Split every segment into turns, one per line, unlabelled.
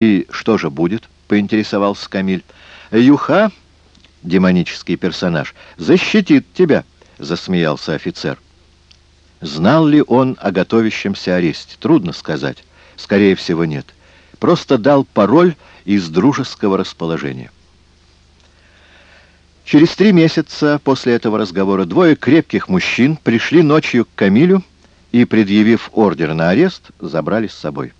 «И что же будет?» — поинтересовался Камиль. «Юха, демонический персонаж, защитит тебя», — засмеялся офицер. Знал ли он о готовящемся аресте? Трудно сказать. Скорее всего, нет. Просто дал пароль из дружеского расположения. Через три месяца после этого разговора двое крепких мужчин пришли ночью к Камилю и, предъявив ордер на арест, забрали с собой.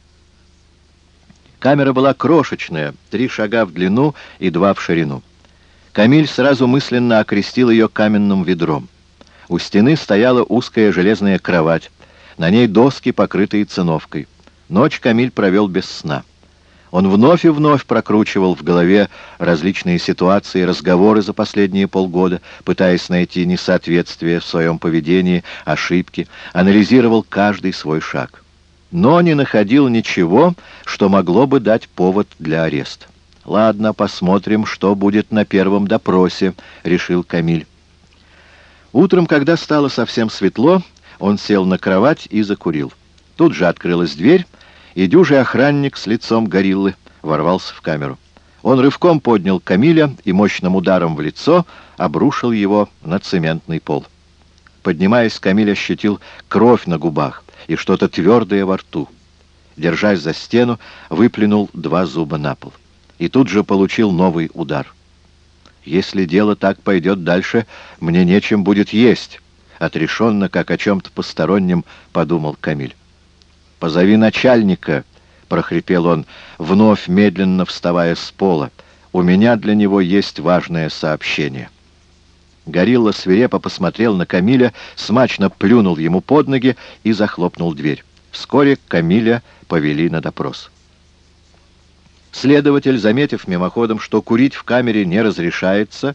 Камера была крошечная, три шага в длину и два в ширину. Камиль сразу мысленно окрестил ее каменным ведром. У стены стояла узкая железная кровать, на ней доски, покрытые циновкой. Ночь Камиль провел без сна. Он вновь и вновь прокручивал в голове различные ситуации, разговоры за последние полгода, пытаясь найти несоответствие в своем поведении, ошибки, анализировал каждый свой шаг но не находил ничего, что могло бы дать повод для ареста. «Ладно, посмотрим, что будет на первом допросе», — решил Камиль. Утром, когда стало совсем светло, он сел на кровать и закурил. Тут же открылась дверь, и дюжий охранник с лицом гориллы ворвался в камеру. Он рывком поднял Камиля и мощным ударом в лицо обрушил его на цементный пол. Поднимаясь, Камиль ощутил кровь на губах и что-то твердое во рту. Держась за стену, выплюнул два зуба на пол. И тут же получил новый удар. «Если дело так пойдет дальше, мне нечем будет есть», — отрешенно, как о чем-то постороннем, подумал Камиль. «Позови начальника», — прохрипел он, вновь медленно вставая с пола. «У меня для него есть важное сообщение». Горилла свирепо посмотрел на Камиля, смачно плюнул ему под ноги и захлопнул дверь. Вскоре Камиля повели на допрос. Следователь, заметив мимоходом, что курить в камере не разрешается,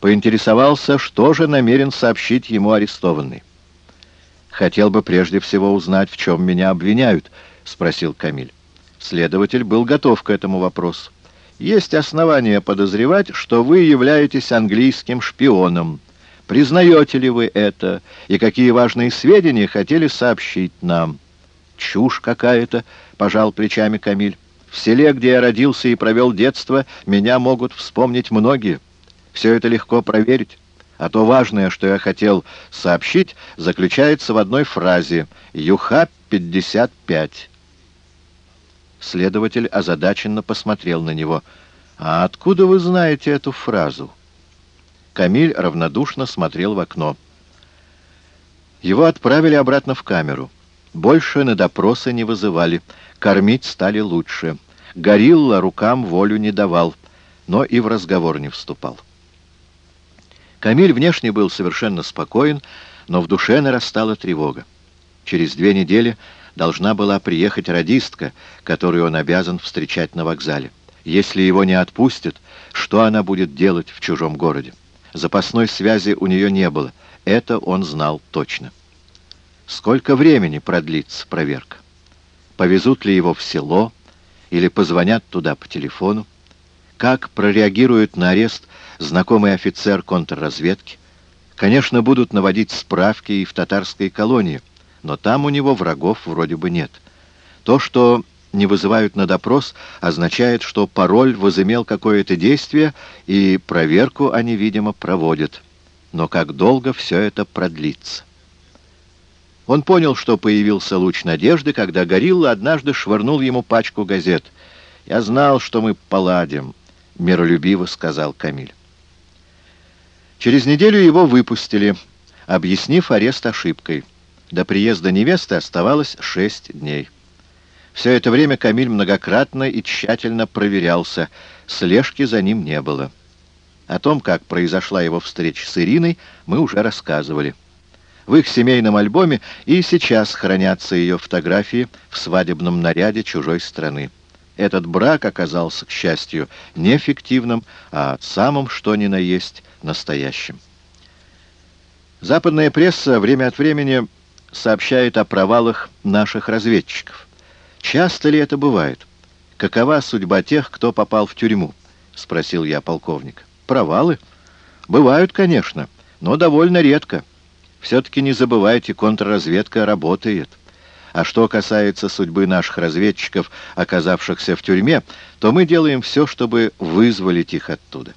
поинтересовался, что же намерен сообщить ему арестованный. «Хотел бы прежде всего узнать, в чем меня обвиняют», — спросил Камиль. Следователь был готов к этому вопросу. Есть основания подозревать, что вы являетесь английским шпионом. Признаете ли вы это? И какие важные сведения хотели сообщить нам? Чушь какая-то, пожал плечами Камиль. В селе, где я родился и провел детство, меня могут вспомнить многие. Все это легко проверить. А то важное, что я хотел сообщить, заключается в одной фразе «Юха-55». Следователь озадаченно посмотрел на него. «А откуда вы знаете эту фразу?» Камиль равнодушно смотрел в окно. Его отправили обратно в камеру. Больше на допросы не вызывали. Кормить стали лучше. Горилла рукам волю не давал, но и в разговор не вступал. Камиль внешне был совершенно спокоен, но в душе нарастала тревога. Через две недели должна была приехать радистка, которую он обязан встречать на вокзале. Если его не отпустят, что она будет делать в чужом городе? Запасной связи у нее не было. Это он знал точно. Сколько времени продлится проверка? Повезут ли его в село или позвонят туда по телефону? Как прореагирует на арест знакомый офицер контрразведки? Конечно, будут наводить справки и в татарской колонии – но там у него врагов вроде бы нет. То, что не вызывают на допрос, означает, что пароль возымел какое-то действие, и проверку они, видимо, проводят. Но как долго все это продлится? Он понял, что появился луч надежды, когда Горилла однажды швырнул ему пачку газет. «Я знал, что мы поладим», — миролюбиво сказал Камиль. Через неделю его выпустили, объяснив арест ошибкой. До приезда невесты оставалось шесть дней. Все это время Камиль многократно и тщательно проверялся, слежки за ним не было. О том, как произошла его встреча с Ириной, мы уже рассказывали. В их семейном альбоме и сейчас хранятся ее фотографии в свадебном наряде чужой страны. Этот брак оказался, к счастью, не фиктивным, а самым что ни на есть настоящим. Западная пресса время от времени сообщает о провалах наших разведчиков. Часто ли это бывает? Какова судьба тех, кто попал в тюрьму? Спросил я полковник. Провалы? Бывают, конечно, но довольно редко. Все-таки не забывайте, контрразведка работает. А что касается судьбы наших разведчиков, оказавшихся в тюрьме, то мы делаем все, чтобы вызволить их оттуда.